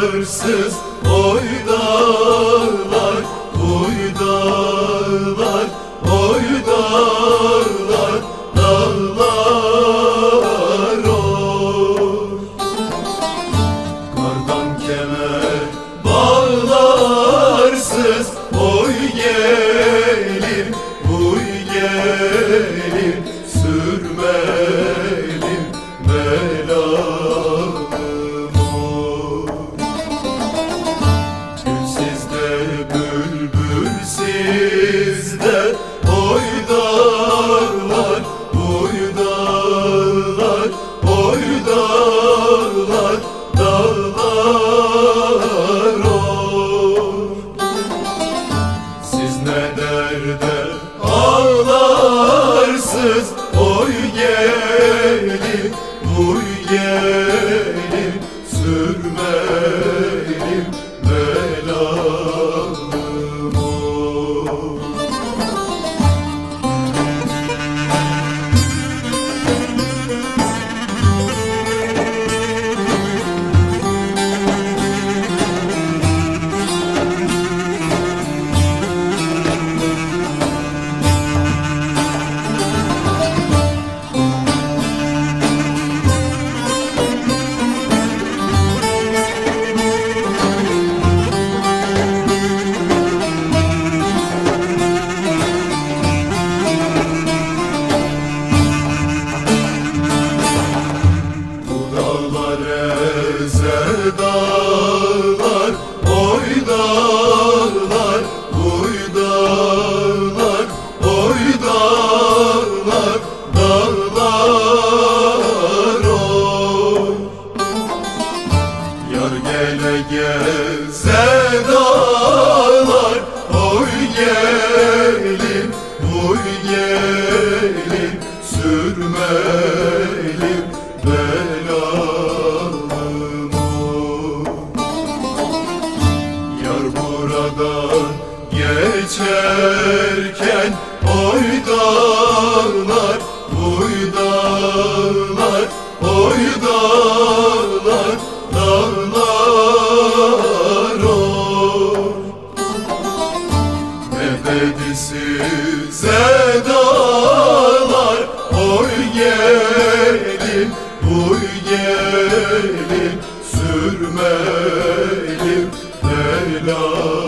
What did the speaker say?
arsız oydan bizde oy dağlar Oy dağlar, oy dağlar, dağlar sevdalar Oy gelin, Sürmelim belalımı Yar buradan geçer gelin, buy gelin, sürmeyelim belayı.